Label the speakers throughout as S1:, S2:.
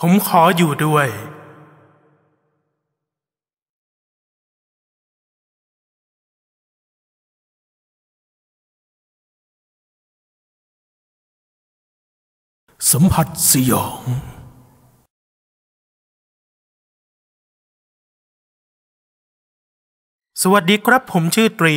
S1: ผมขออยู่ด้วย สัมผัสสยองสวัสดีครับผมชื่อตรี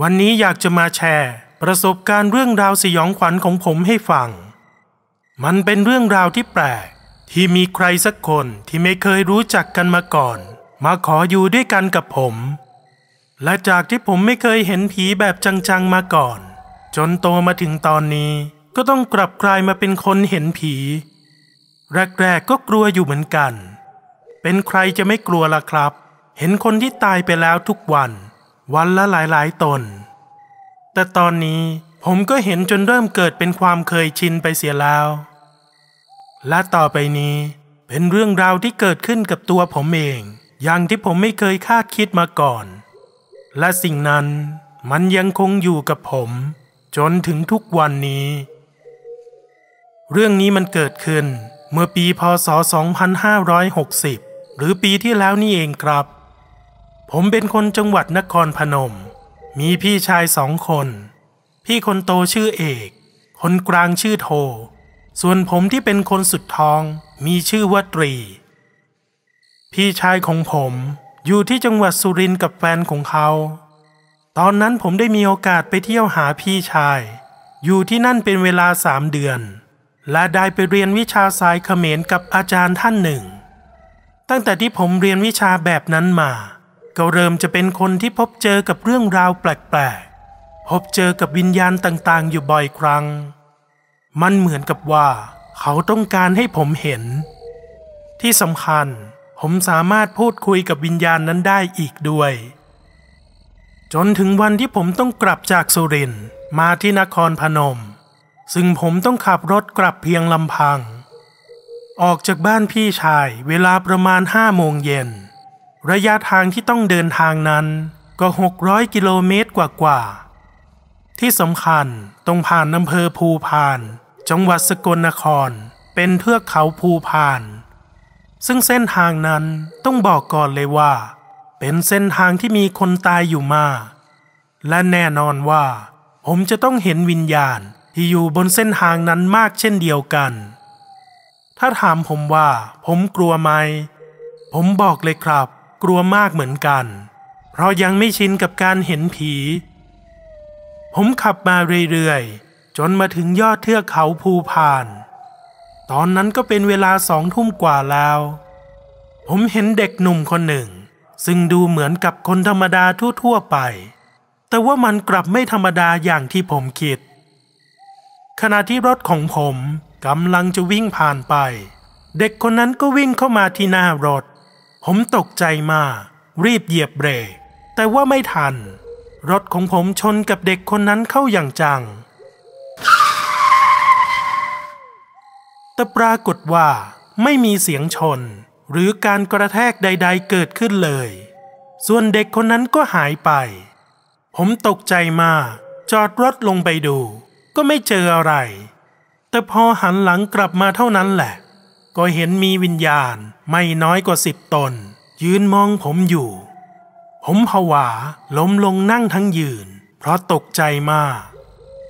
S1: วันนี้อยากจะมาแชร์ ประสบการณ์เรื่องราวสยองขวัญของผมให้ฟัง มันเป็นเรื่องราวที่แปลก ที่มีใครสักคนที่ไม่เคยรู้จักกันมาก่อน มาขออยู่ด้วยกันกับผม และจากที่ผมไม่เคยเห็นผีแบบจังๆมาก่อน จนโตมาถึงตอนนี้ ก็ต้องกลับกลายมาเป็นคนเห็นผี แรกๆก็กลัวอยู่เหมือนกัน เป็นใครจะไม่กลัวล่ะครับ เห็นคนที่ตายไปแล้วทุกวัน วันละหลายๆตน แต่ตอนนี้ผมก็เห็นจนเริ่มเกิดเป็นความเคยชินไปเสียแล้ว และต่อไปนี้เป็นเรื่องราวที่เกิดขึ้นกับตัวผมเอง อย่างที่ผมไม่เคยคาดคิดมาก่อน และสิ่งนั้นมันยังคงอยู่กับผม จนถึงทุกวันนี้ เรื่องนี้มันเกิดขึ้นเมื่อปีพศ 2560 หรือปีที่แล้วนี่เองครับ ผมเป็นคนจังหวัดนครพนม มีพี่ชายสองคน พี่คนโตชื่อเอก คนกลางชื่อโท ส่วนผมที่เป็นคนสุดทองมีชื่อว่าตรี พี่ชายของผมอยู่ที่จังหวัดสุรินทร์กับแฟนของเขา ตอนนั้นผมได้มีโอกาสไปเที่ยวหาพี่ชาย อยู่ที่นั่นเป็นเวลาสามเดือน และได้ไปเรียนวิชาสายเขมรกับอาจารย์ท่านหนึ่ง ตั้งแต่ที่ผมเรียนวิชาแบบนั้นมา ก็เริ่มจะเป็นคนที่พบเจอกับเรื่องราวแปลกๆ พบเจอกับวิญญาณต่างๆ อยู่บ่อยครั้ง มันเหมือนกับว่า เขาต้องการให้ผมเห็น ที่สำคัญ ผมสามารถพูดคุยกับวิญญาณนั้นได้อีกด้วย จนถึงวันที่ผมต้องกลับจากสุรินทร์มาที่นครพนม ซึ่งผมต้องขับรถกลับเพียงลำพัง ออกจากบ้านพี่ชายเวลาประมาณห้าโมงเย็น ระยะทางที่ต้องเดินทางนั้นก็ 600 กิโลเมตรกว่าๆที่สำคัญต้องผ่านอำเภอภูพาน จังหวัดสกลนครเป็นเทือกเขาภูพาน ซึ่งเส้นทางนั้นต้องบอกก่อนเลยว่า เป็นเส้นทางที่มีคนตายอยู่มาก และแน่นอนว่า ผมจะต้องเห็นวิญญาณที่อยู่บนเส้นทางนั้นมากเช่นเดียวกัน ถ้าถามผมว่า ผมกลัวไหม ผมบอกเลยครับ กลัวมากเหมือนกัน เพราะยังไม่ชินกับการเห็นผี ผมขับมาเรื่อยๆ จนมาถึงยอดเทือกเขาภูพาน ตอนนั้นก็เป็นเวลาสองทุ่มกว่าแล้ว ผมเห็นเด็กหนุ่มคนหนึ่ง ซึ่งดูเหมือนกับคนธรรมดาทั่วๆไป แต่ว่ามันกลับไม่ธรรมดาอย่างที่ผมคิด ขณะที่รถของผมกำลังจะวิ่งผ่านไป เด็กคนนั้นก็วิ่งเข้ามาที่หน้ารถ ผมตกใจมากรีบเหยียบเบรกแต่ว่าไม่ทัน รถของผมชนกับเด็กคนนั้นเข้าอย่างจัง แต่ปรากฏว่าไม่มีเสียงชน หรือการกระแทกใด ๆ เกิดขึ้นเลย ส่วนเด็กคนนั้นก็หายไป ผมตกใจมากจอดรถลงไปดู ก็ไม่เจออะไร แต่พอหันหลังกลับมาเท่านั้นแหละ ก็เห็นมีวิญญาณไม่น้อยกว่าสิบตน ยืนมองผมอยู่ ผมผวาล้มลงนั่งทั้งยืน เพราะตกใจมาก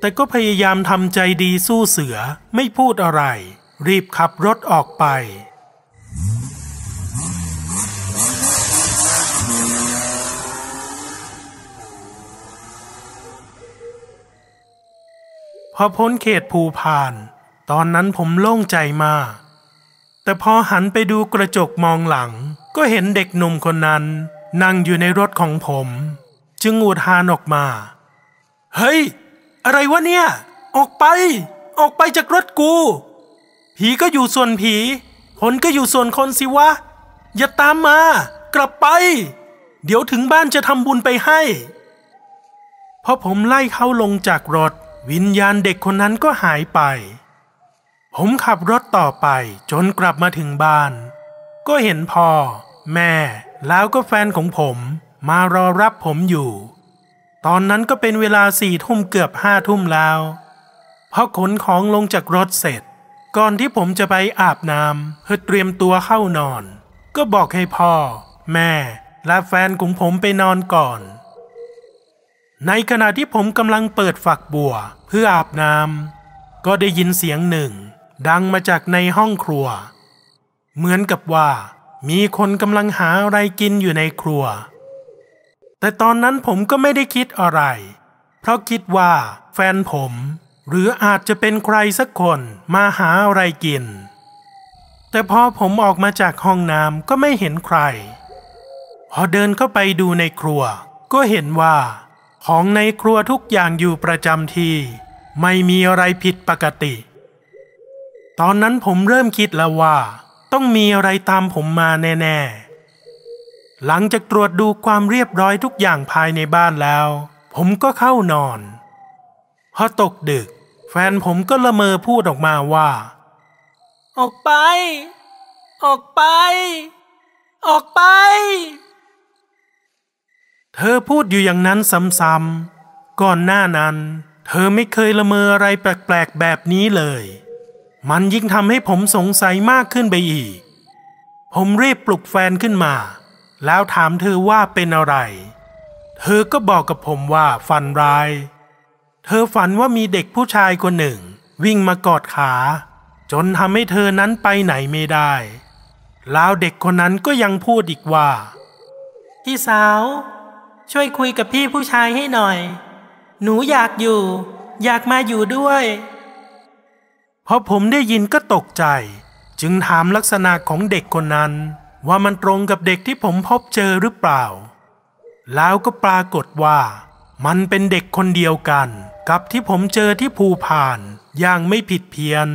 S1: แต่ก็พยายามทำใจดีสู้เสือไม่พูดอะไร รีบขับรถออกไป พอพ้นเขตภูพาน ตอนนั้นผมโล่งใจมาก แต่พอหันไปดูกระจกมองหลัง ก็เห็นเด็กหนุ่มคนนั้น นั่งอยู่ในรถของผม จึงอูดฮานออกมา เฮ้ย อะไรวะเนี่ย ออกไป ออกไปจากรถกู ผีก็อยู่ส่วนผี คนก็อยู่ส่วนคนสิวะ อย่าตามมา กลับไป เดี๋ยวถึงบ้านจะทำบุญไปให้พอผมไล่เขาลงจากรถ วิญญาณเด็กคนนั้นก็หายไป ผมขับรถต่อไปจนกลับมาถึงบ้าน ก็เห็นพ่อ แม่ แล้วก็แฟนของผมมารอรับผมอยู่ ตอนนั้นก็เป็นเวลาสี่ทุ่มเกือบห้าทุ่มแล้วพอขนของลงจากรถเสร็จ ก่อนที่ผมจะไปอาบน้ำเพื่อเตรียมตัวเข้านอน ก็บอกให้พ่อ แม่ และแฟนของผมไปนอนก่อน ในขณะที่ผมกำลังเปิดฝักบัว เพื่ออาบน้ำก็ได้ยินเสียงหนึ่ง ดังมาจากในห้องครัว เหมือนกับว่า มีคนกำลังหาอะไรกินอยู่ในครัว แต่ตอนนั้นผมก็ไม่ได้คิดอะไร เพราะคิดว่าแฟนผม หรืออาจจะเป็นใครสักคนมาหาอะไรกิน แต่พอผมออกมาจากห้องน้ำก็ไม่เห็นใคร พอเดินเข้าไปดูในครัว ก็เห็นว่า ของในครัวทุกอย่างอยู่ประจำที่ ไม่มีอะไรผิดปกติ ตอนนั้นผมเริ่มคิดแล้วว่า ต้องมีอะไรตามผมมาแน่ๆ หลังจากตรวจดูความเรียบร้อยทุกอย่างภายในบ้านแล้ว ผมก็เข้านอน พอตกดึก แฟนผมก็ละเมอพูดออกมาว่า
S2: ออกไป ออกไป ออกไป
S1: เธอพูดอยู่อย่างนั้นซ้ำๆก่อนหน้านั้น เธอไม่เคยละเมออะไรแปลกๆแบบนี้เลย มันยิ่งทำให้ผมสงสัยมากขึ้นไปอีก ผมรีบปลุกแฟนขึ้นมา แล้วถามเธอว่าเป็นอะไร เธอก็บอกกับผมว่าฝันร้าย เธอฝันว่ามีเด็กผู้ชายคนหนึ่ง วิ่งมากอดขา จนทำให้เธอนั้นไปไหนไม่ได้ แล้วเด็กคนนั้นก็ยังพูดอีกว่า
S2: พี่สาว ช่วยคุยกับพี่ผู้ชายให้หน่อย หนูอยากอยู่ อยากมาอยู่ด้วย
S1: พอผมได้ยินก็ตกใจ จึงถามลักษณะของเด็กคนนั้น ว่ามันตรงกับเด็กที่ผมพบเจอหรือเปล่า แล้วก็ปรากฏว่า มันเป็นเด็กคนเดียวกัน กับที่ผมเจอที่ภูผ่านอย่างไม่ผิดเพี้ยน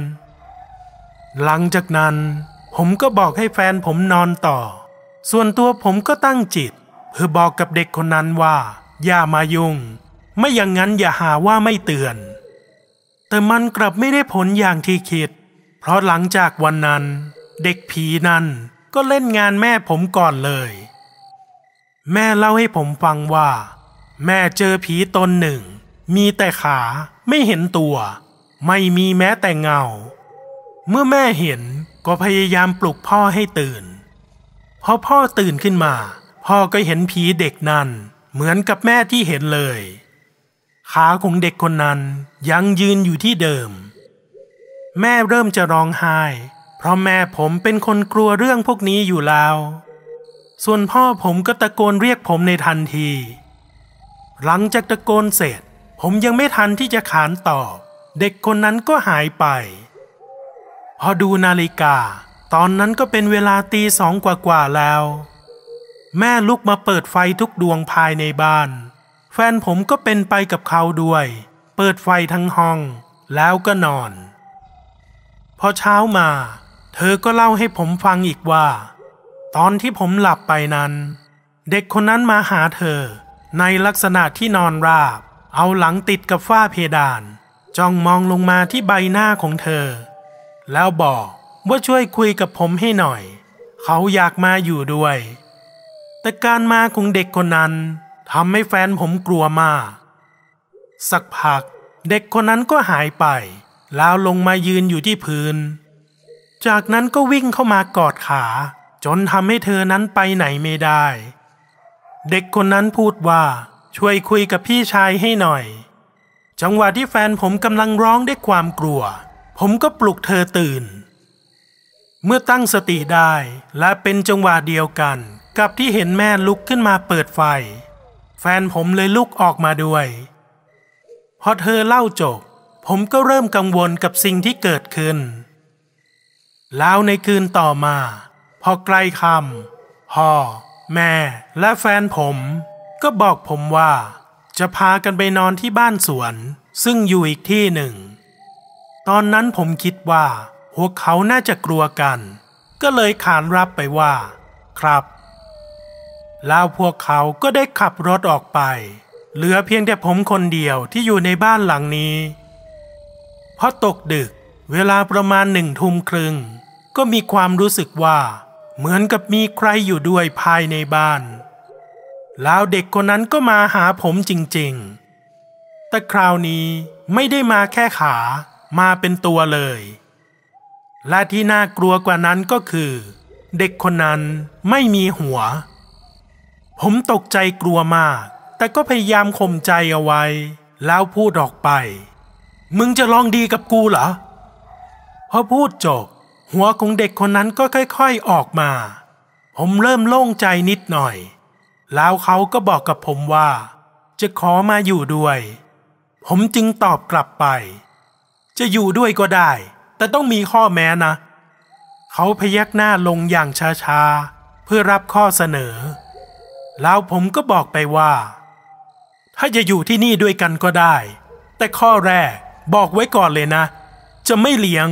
S1: หลังจากนั้น ผมก็บอกให้แฟนผมนอนต่อ ส่วนตัวผมก็ตั้งจิต เพื่อบอกกับเด็กคนนั้นว่า อย่ามายุ่ง ไม่อย่างนั้นอย่าหาว่าไม่เตือน แต่มันกลับไม่ได้ผลอย่างที่คิด เพราะหลังจากวันนั้น เด็กผีนั้นก็เล่นงานแม่ผมก่อนเลย แม่เล่าให้ผมฟังว่า แม่เจอผีตนหนึ่ง มีแต่ขาไม่เห็นตัว ไม่มีแม้แต่เงา เมื่อแม่เห็นก็พยายามปลุกพ่อให้ตื่นพอพ่อตื่นขึ้นมา พ่อก็เห็นผีเด็กนั้นเหมือนกับแม่ที่เห็นเลย ขาของเด็กคนนั้นยังยืนอยู่ที่เดิม แม่เริ่มจะร้องไห้ เพราะแม่ผมเป็นคนกลัวเรื่องพวกนี้อยู่แล้ว ส่วนพ่อผมก็ตะโกนเรียกผมในทันที หลังจากตะโกนเสร็จ ผมยังไม่ทันที่จะขานตอบ เด็กคนนั้นก็หายไป พอดูนาฬิกา ตอนนั้นก็เป็นเวลาตีสองกว่าๆแล้ว แม่ลุกมาเปิดไฟทุกดวงภายในบ้าน แฟนผมก็เป็นไปกับเขาด้วย เปิดไฟทั้งห้อง แล้วก็นอน พอเช้ามา เธอก็เล่าให้ผมฟังอีกว่า ตอนที่ผมหลับไปนั้น เด็กคนนั้นมาหาเธอในลักษณะที่นอนราบ เอาหลังติดกับฝ้าเพดาน จ้องมองลงมาที่ใบหน้าของเธอ แล้วบอกว่าช่วยคุยกับผมให้หน่อย เขาอยากมาอยู่ด้วย แต่การมาของเด็กคนนั้นทำให้แฟนผมกลัวมาก สักพักเด็กคนนั้นก็หายไป แล้วลงมายืนอยู่ที่พื้น จากนั้นก็วิ่งเข้ามากอดขา จนทำให้เธอนั้นไปไหนไม่ได้ เด็กคนนั้นพูดว่า ช่วยคุยกับพี่ชายให้หน่อย จังหวะที่แฟนผมกำลังร้องด้วยความกลัว ผมก็ปลุกเธอตื่น เมื่อตั้งสติได้และเป็นจังหวะเดียวกัน กับที่เห็นแม่ลุกขึ้นมาเปิดไฟ แฟนผมเลยลุกออกมาด้วย พอเธอเล่าจบ ผมก็เริ่มกังวลกับสิ่งที่เกิดขึ้น แล้วในคืนต่อมา พอใกล้ค่ำพ่อ แม่และแฟนผม ก็บอกผมว่า จะพากันไปนอนที่บ้านสวน ซึ่งอยู่อีกที่หนึ่ง ตอนนั้นผมคิดว่าพวกเขาน่าจะกลัวกัน ก็เลยขานรับไปว่า ครับ แล้วพวกเขาก็ได้ขับรถออกไป เหลือเพียงแต่ผมคนเดียวที่อยู่ในบ้านหลังนี้พอตกดึกเวลาประมาณหนึ่งทุ่มครึ่งก็มีความรู้สึกว่า เหมือนกับมีใครอยู่ด้วยภายในบ้าน แล้วเด็กคนนั้นก็มาหาผมจริงๆ แต่คราวนี้ไม่ได้มาแค่ขามาเป็นตัวเลย และที่น่ากลัวกว่านั้นก็คือ เด็กคนนั้นไม่มีหัว ผมตกใจกลัวมาก แต่ก็พยายามข่มใจเอาไว้ แล้วพูดออกไป มึงจะลองดีกับกูเหรอพอพูดจบ หัวของเด็กคนนั้นก็ค่อย ๆออกมา ผมเริ่มโล่งใจนิดหน่อย แล้วเขาก็บอกกับผมว่า จะขอมาอยู่ด้วย ผมจึงตอบกลับไป จะอยู่ด้วยก็ได้ แต่ต้องมีข้อแม้นะ เขาพยักหน้าลงอย่างช้าๆ เพื่อรับข้อเสนอ แล้วผมก็บอกไปว่า ถ้าจะอยู่ที่นี่ด้วยกันก็ได้ แต่ข้อแรกบอกไว้ก่อนเลยนะ จะไม่เลี้ยง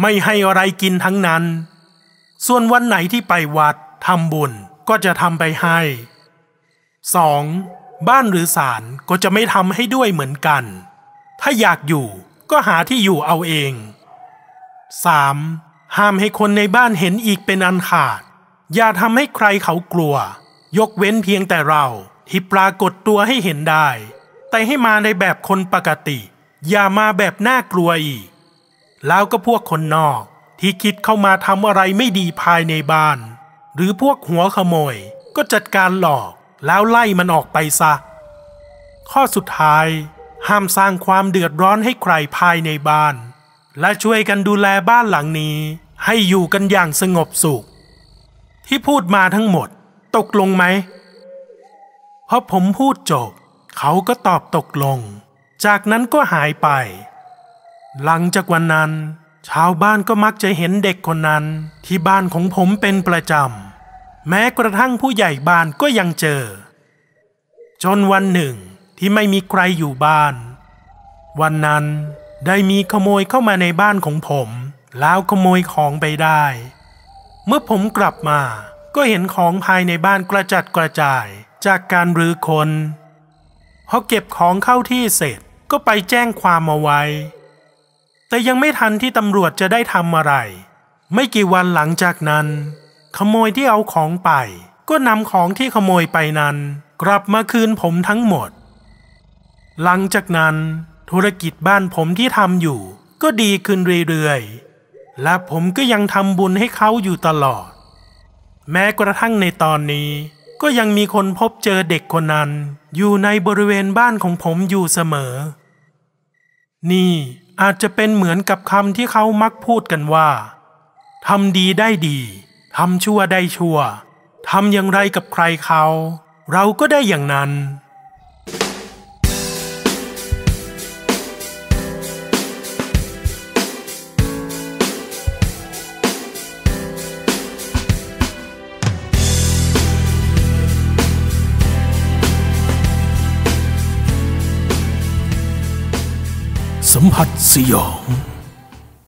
S1: ไม่ให้อะไรกินทั้งนั้น ส่วนวันไหนที่ไปวัดทำบุญก็จะทำไปให้ 2. บ้านหรือศาลก็จะไม่ทำให้ด้วยเหมือนกัน ถ้าอยากอยู่ก็หาที่อยู่เอาเอง 3. ห้ามให้คนในบ้านเห็นอีกเป็นอันขาด อย่าทำให้ใครเขากลัว ยกเว้นเพียงแต่เราที่ปรากฏตัวให้เห็นได้ แต่ให้มาในแบบคนปกติ อย่ามาแบบน่ากลัวอีก แล้วก็พวกคนนอกที่คิดเข้ามาทำอะไรไม่ดีภายในบ้าน หรือพวกหัวขโมยก็จัดการหลอก แล้วไล่มันออกไปซะ ข้อสุดท้าย ห้ามสร้างความเดือดร้อนให้ใครภายในบ้าน และช่วยกันดูแลบ้านหลังนี้ ให้อยู่กันอย่างสงบสุข ที่พูดมาทั้งหมด ตกลงไหมพอผมพูดจบ เขาก็ตอบตกลง จากนั้นก็หายไป หลังจากวันนั้น ชาวบ้านก็มักจะเห็นเด็กคนนั้นที่บ้านของผมเป็นประจำ แม้กระทั่งผู้ใหญ่บ้านก็ยังเจอ จนวันหนึ่งที่ไม่มีใครอยู่บ้าน วันนั้นได้มีขโมยเข้ามาในบ้านของผม แล้วขโมยของไปได้ เมื่อผมกลับมาก็เห็นของภายในบ้านกระจัดกระจายจากการรื้อคนพอเก็บของเข้าที่เสร็จก็ไปแจ้งความเอาไว้ แต่ยังไม่ทันที่ตำรวจจะได้ทำอะไร ไม่กี่วันหลังจากนั้น ขโมยที่เอาของไป ก็นำของที่ขโมยไปนั้น กลับมาคืนผมทั้งหมด หลังจากนั้น ธุรกิจบ้านผมที่ทำอยู่ ก็ดีขึ้นเรื่อยๆ และผมก็ยังทำบุญให้เขาอยู่ตลอด แม้กระทั่งในตอนนี้ ก็ยังมีคนพบเจอเด็กคนนั้น อยู่ในบริเวณบ้านของผมอยู่เสมอ นี่อาจจะเป็นเหมือนกับคำที่เขามักพูดกันว่าทำดีได้ดี ทำชั่วได้ชั่วทำอย่างไรกับใครเขา เราก็ได้อย่างนั้น สัมผัสสยอง